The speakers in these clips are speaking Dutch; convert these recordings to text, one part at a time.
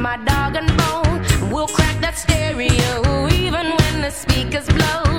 my dog and bone. We'll crack that stereo even when the speakers blow.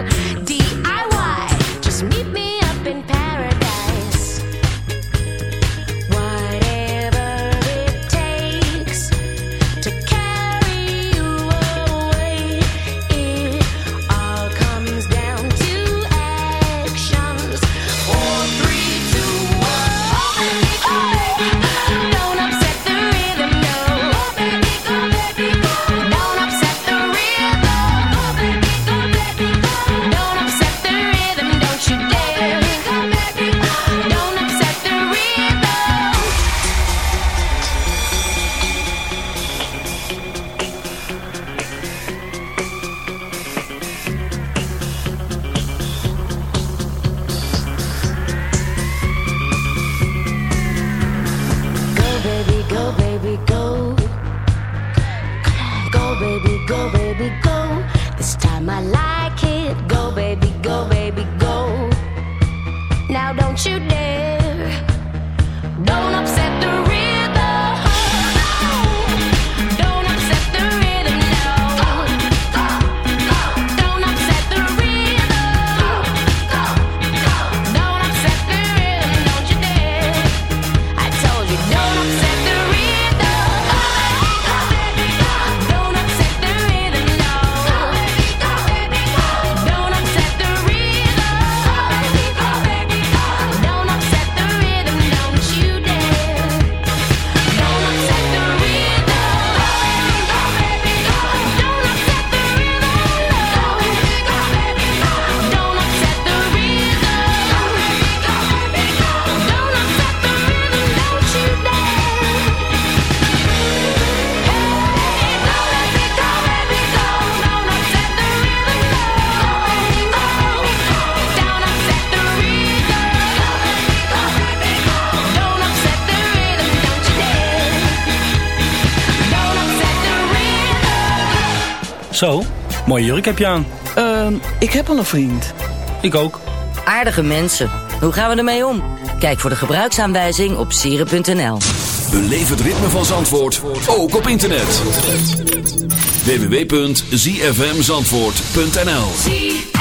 Zo, mooie jurk heb je aan. Ehm, ik heb al een vriend. Ik ook. Aardige mensen. Hoe gaan we ermee om? Kijk voor de gebruiksaanwijzing op sieren.nl. Beleef het ritme van Zandvoort, ook op internet. www.zfmzandvoort.nl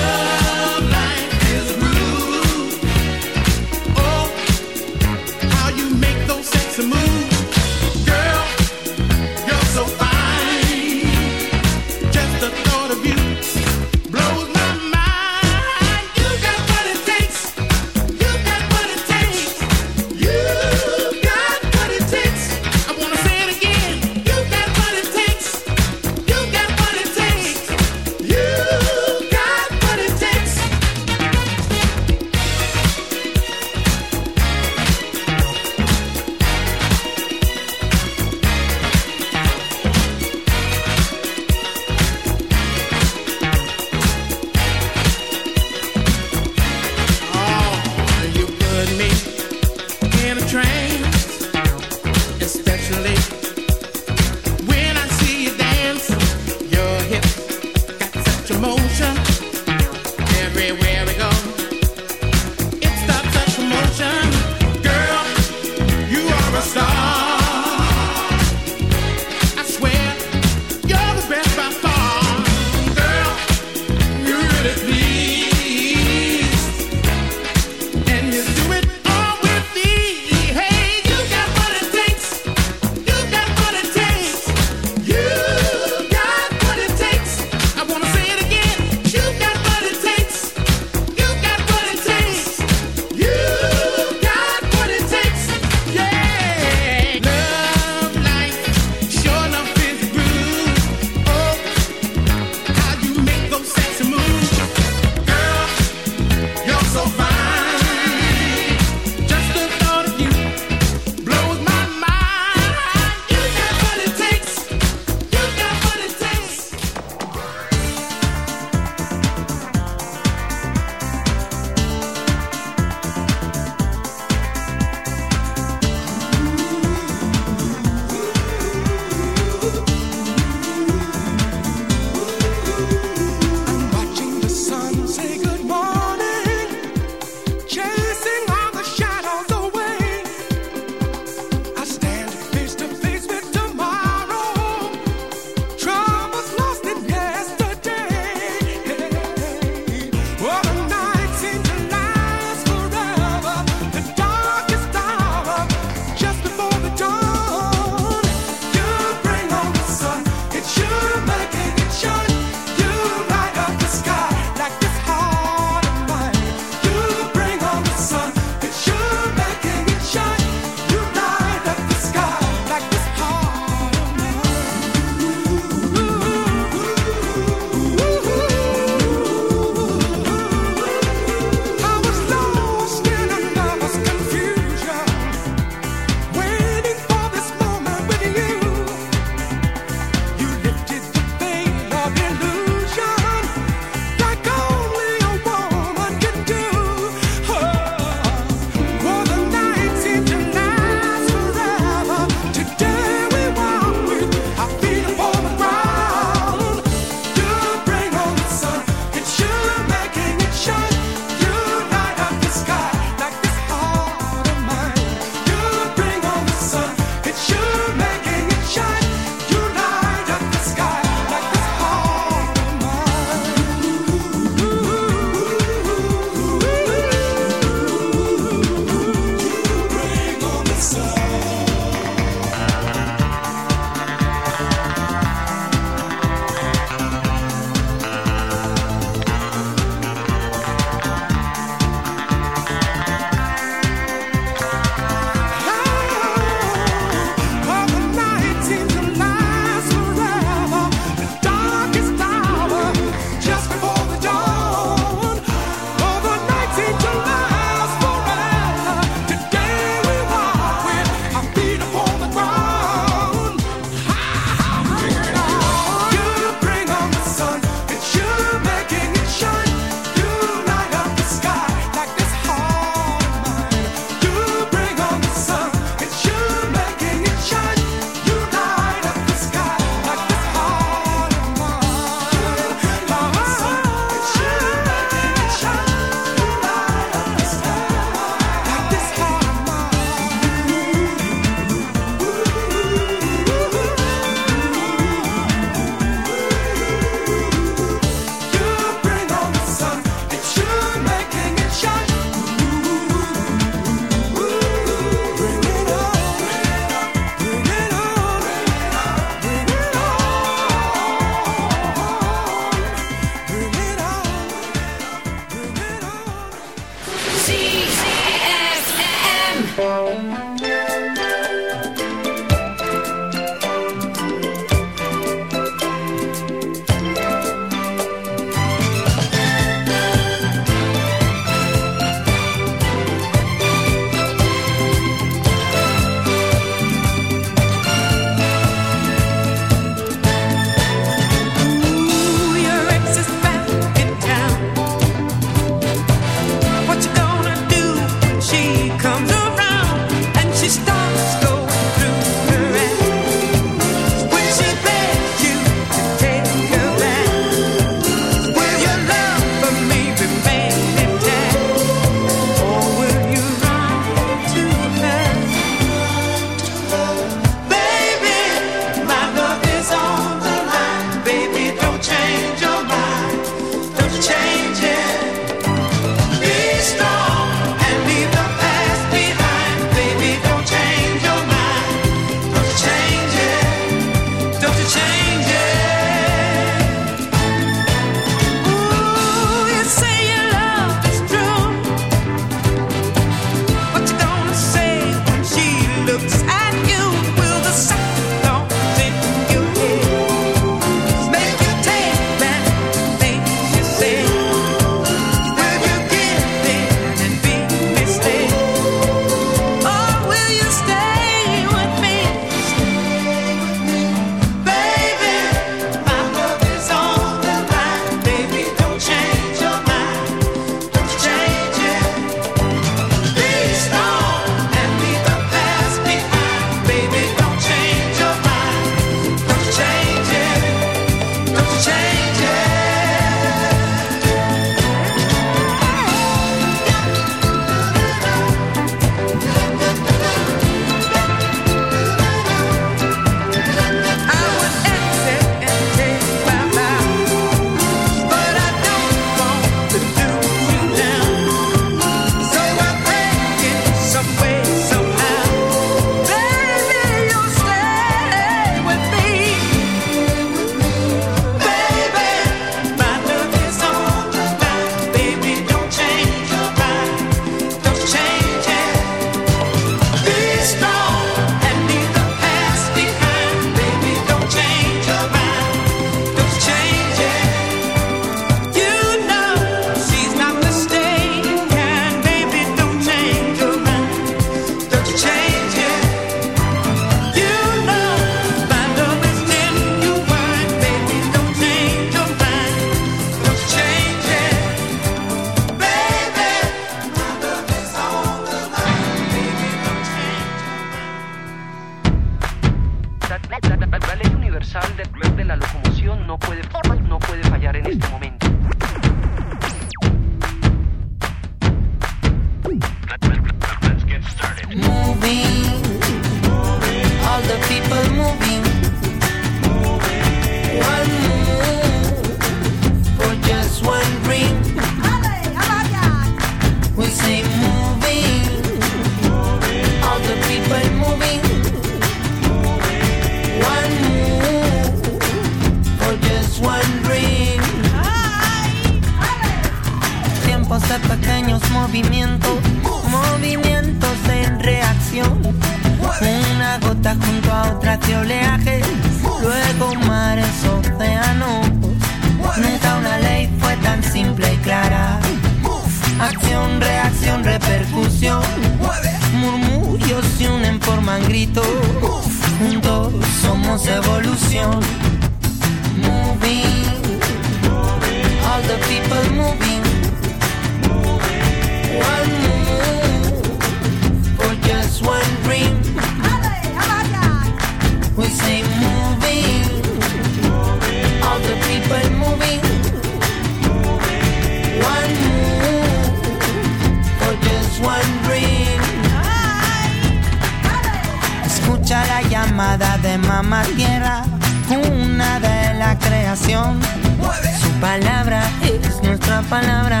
palabra.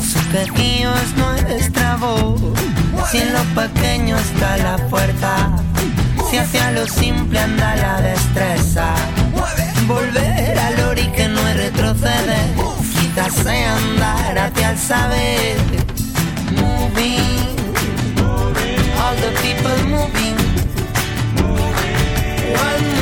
Subjetivos nuestra voz. Si en lo pequeño está la puerta Si hacia lo simple anda la destreza. Volver al ori que no retrocede. Quizás sea andar hacia el saber. Moving. All the people moving. One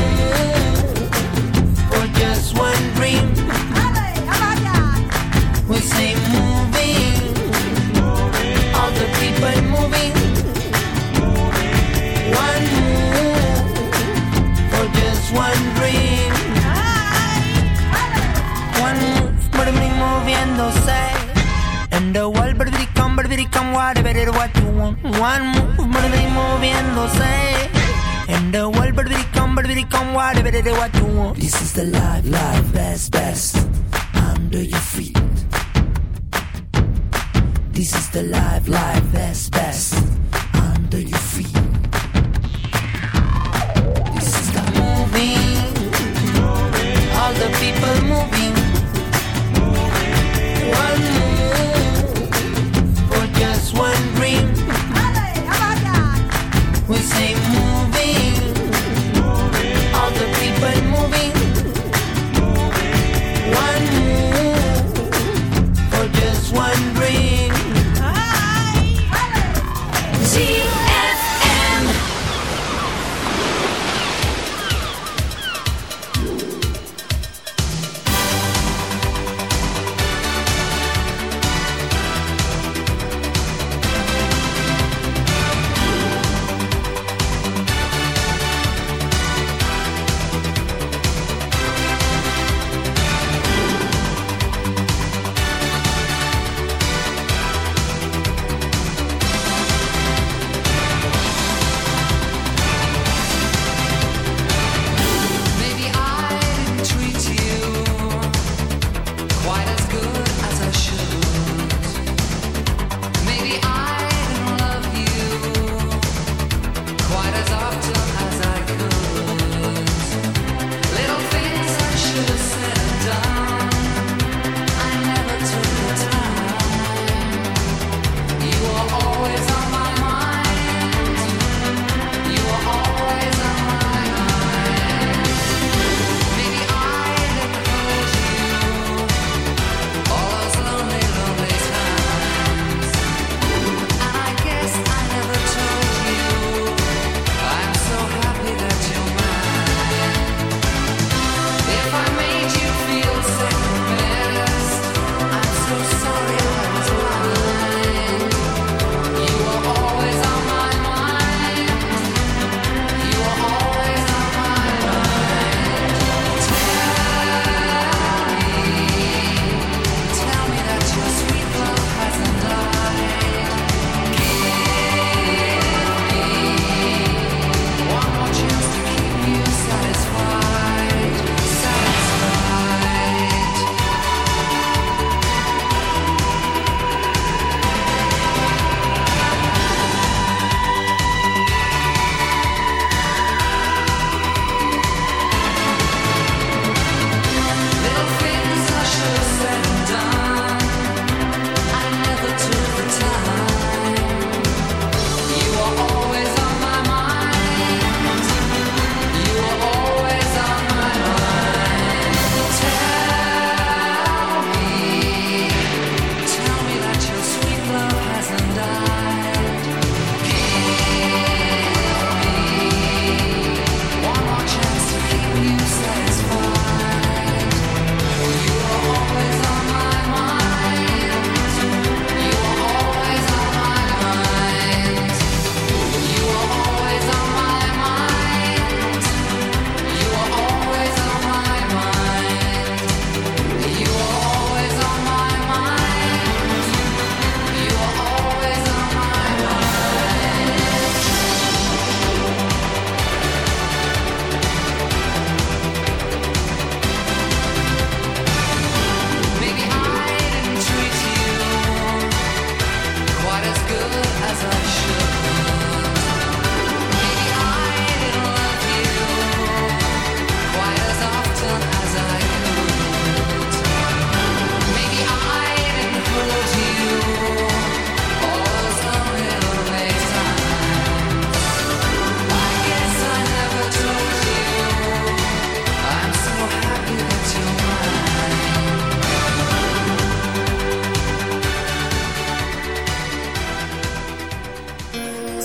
mundo se. And the world, baby, come, baby, come, whatever it what you want. One move, baby, moviéndose. And the world, baby, come, baby, come, whatever it what you want. This is the life, life, best, best, under your feet. This is the life, life, best, best.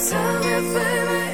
Tell me, baby.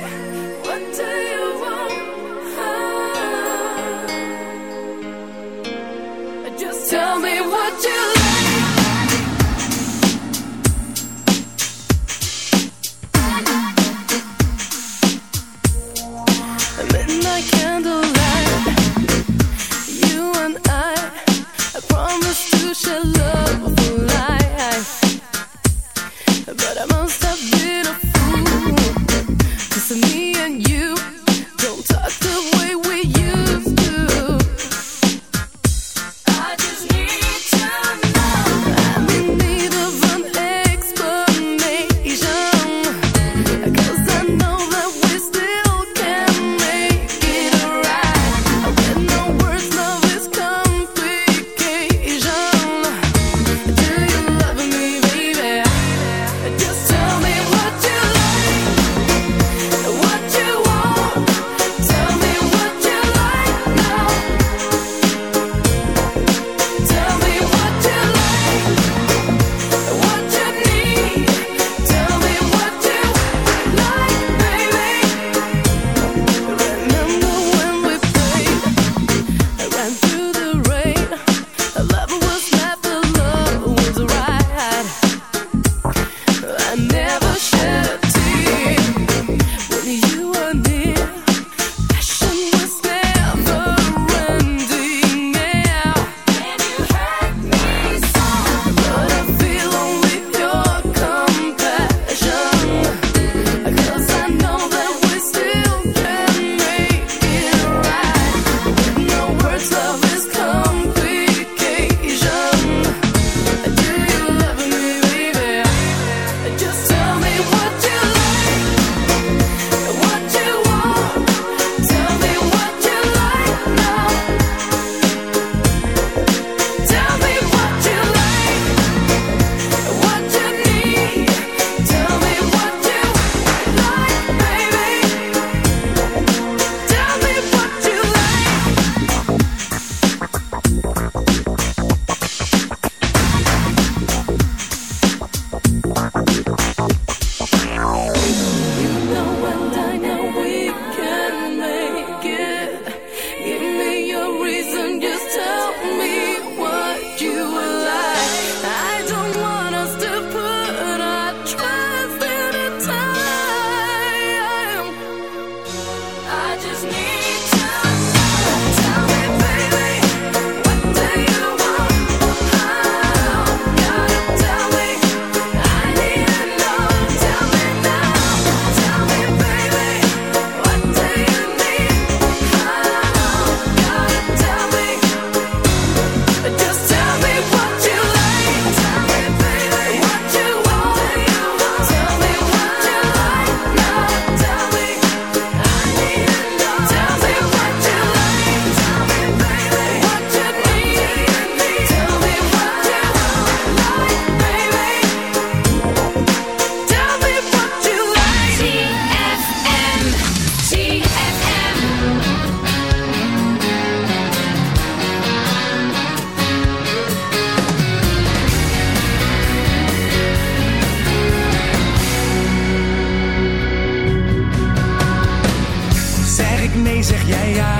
jij ja.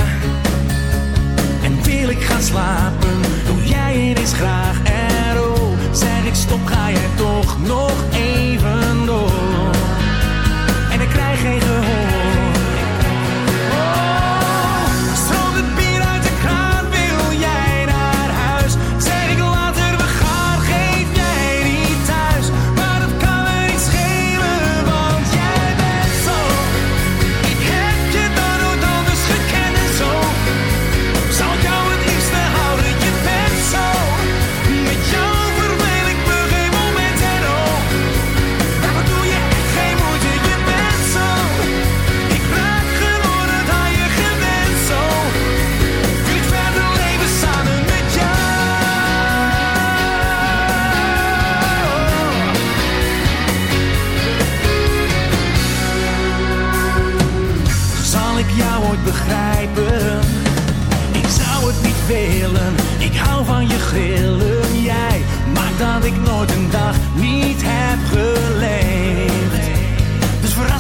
En wil ik gaan slapen, doe jij eens graag. En oh, zeg ik stop, ga jij toch nog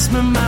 lost my mind.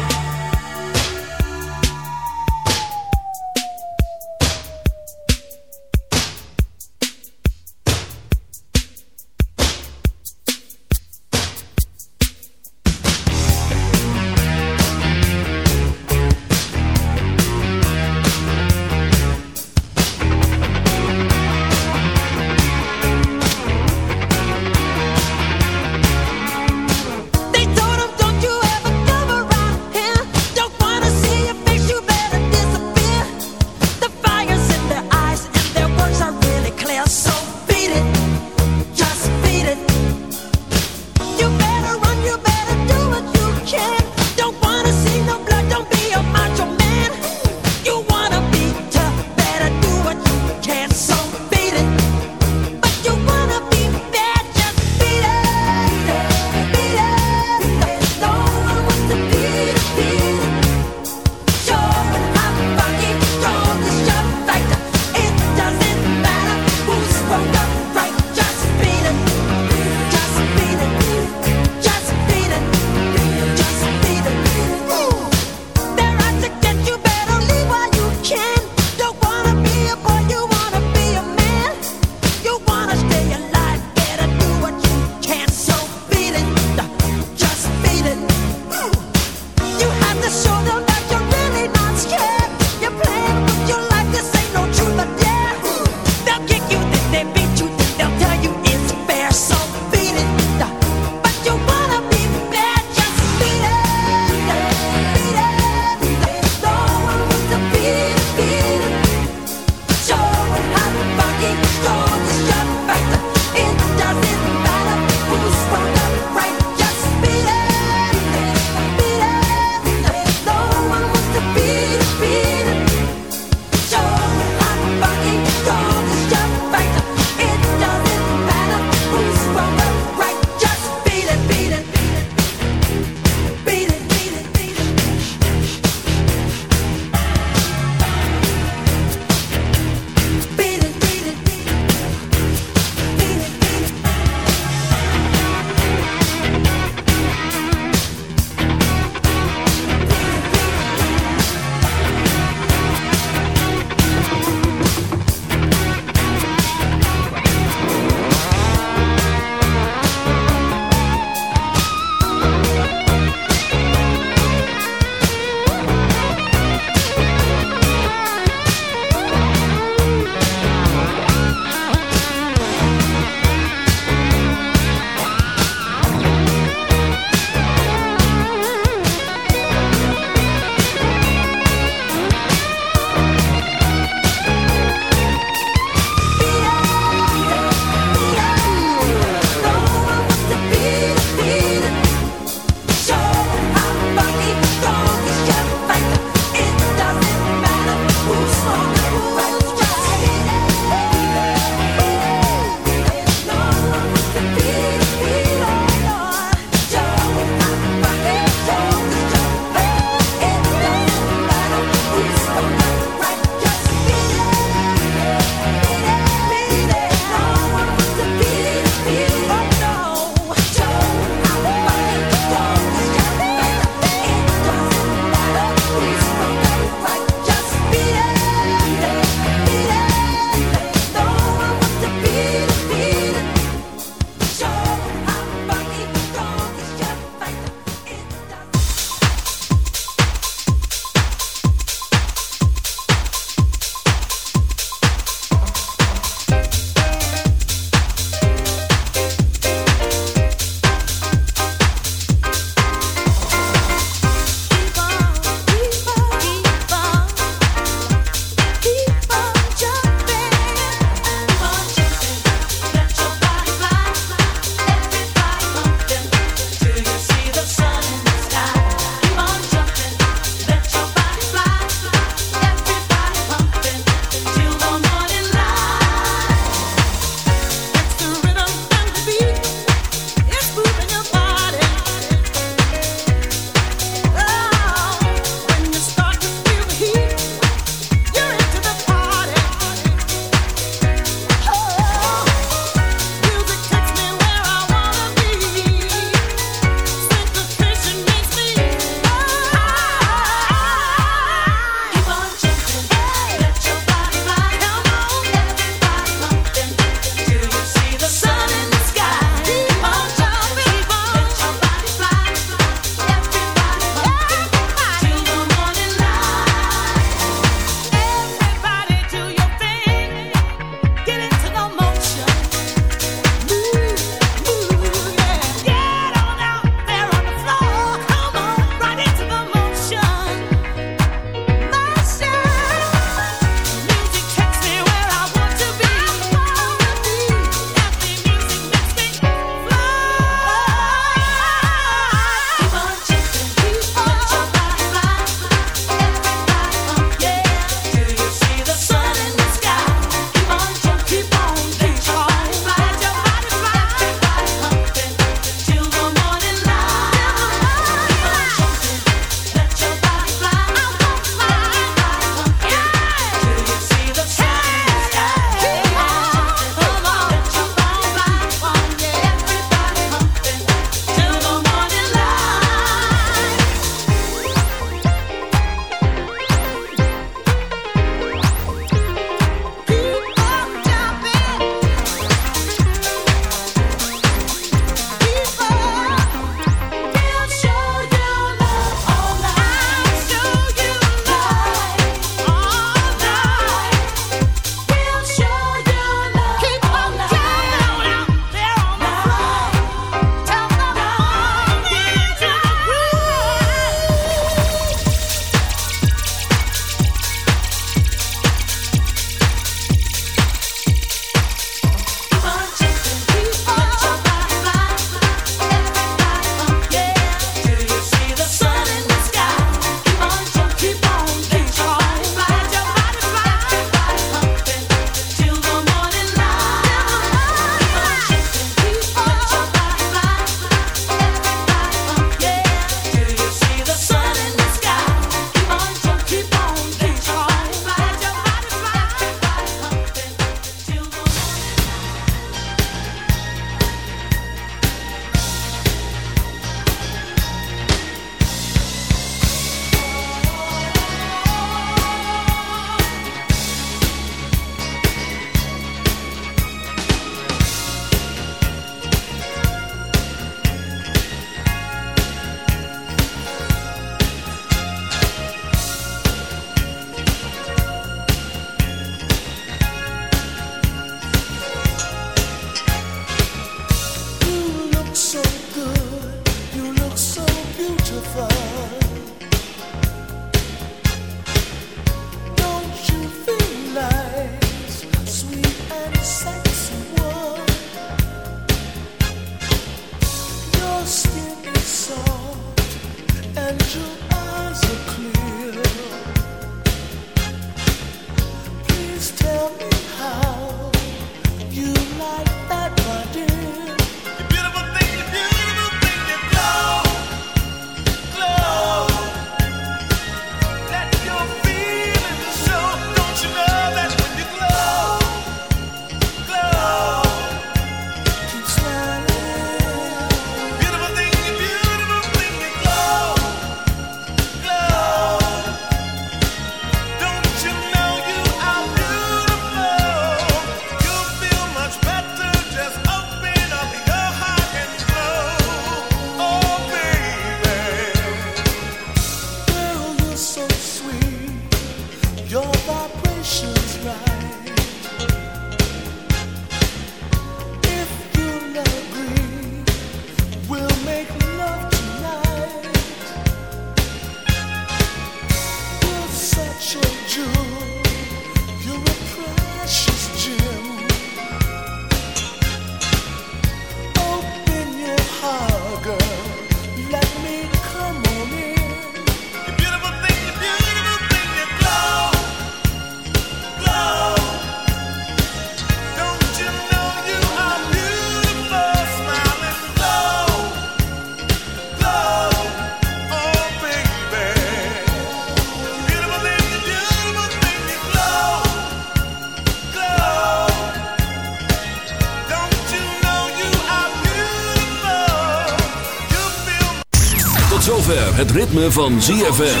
Het ritme van ZFM.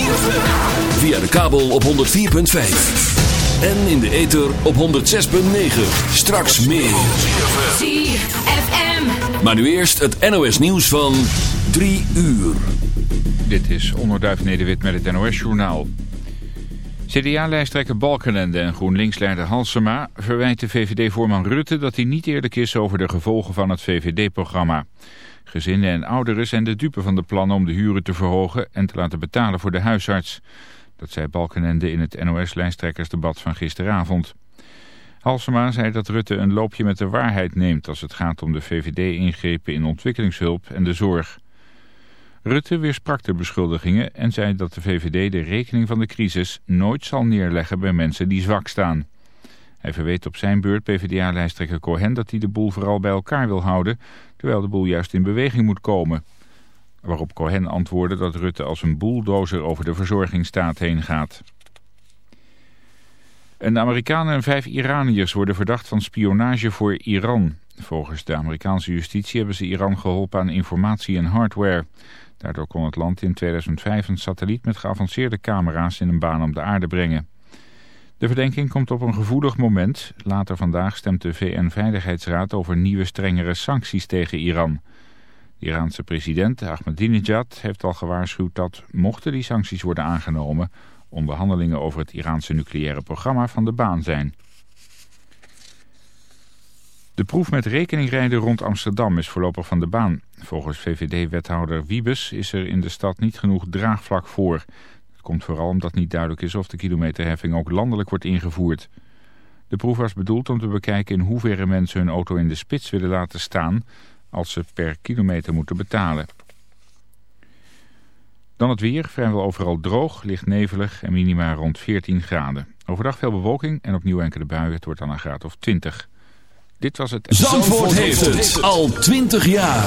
Via de kabel op 104.5. En in de ether op 106.9. Straks meer. ZFM. Maar nu eerst het NOS nieuws van 3 uur. Dit is Onderduif Nederwit met het NOS journaal. CDA-lijsttrekker Balkenende en GroenLinks-leider Halsema verwijten VVD-voorman Rutte dat hij niet eerlijk is over de gevolgen van het VVD-programma. Gezinnen en ouderen zijn de dupe van de plannen om de huren te verhogen en te laten betalen voor de huisarts. Dat zei Balkenende in het NOS-lijsttrekkersdebat van gisteravond. Halsema zei dat Rutte een loopje met de waarheid neemt als het gaat om de VVD-ingrepen in ontwikkelingshulp en de zorg. Rutte weersprak de beschuldigingen en zei dat de VVD de rekening van de crisis nooit zal neerleggen bij mensen die zwak staan. Hij verweet op zijn beurt PvdA-lijsttrekker Cohen dat hij de boel vooral bij elkaar wil houden, terwijl de boel juist in beweging moet komen. Waarop Cohen antwoordde dat Rutte als een boeldozer over de verzorgingsstaat heen gaat. Een Amerikaan en vijf Iraniërs worden verdacht van spionage voor Iran. Volgens de Amerikaanse justitie hebben ze Iran geholpen aan informatie en hardware. Daardoor kon het land in 2005 een satelliet met geavanceerde camera's in een baan om de aarde brengen. De verdenking komt op een gevoelig moment. Later vandaag stemt de VN-veiligheidsraad over nieuwe strengere sancties tegen Iran. De Iraanse president Ahmadinejad heeft al gewaarschuwd dat, mochten die sancties worden aangenomen, onderhandelingen over het Iraanse nucleaire programma van de baan zijn. De proef met rekeningrijden rond Amsterdam is voorlopig van de baan. Volgens VVD-wethouder Wiebes is er in de stad niet genoeg draagvlak voor komt vooral omdat niet duidelijk is of de kilometerheffing ook landelijk wordt ingevoerd. De proef was bedoeld om te bekijken in hoeverre mensen hun auto in de spits willen laten staan als ze per kilometer moeten betalen. Dan het weer, vrijwel overal droog, licht nevelig en minima rond 14 graden. Overdag veel bewolking en opnieuw enkele buien, het wordt dan een graad of 20. Dit was het... Zandvoort, Zandvoort heeft het. al 20 jaar.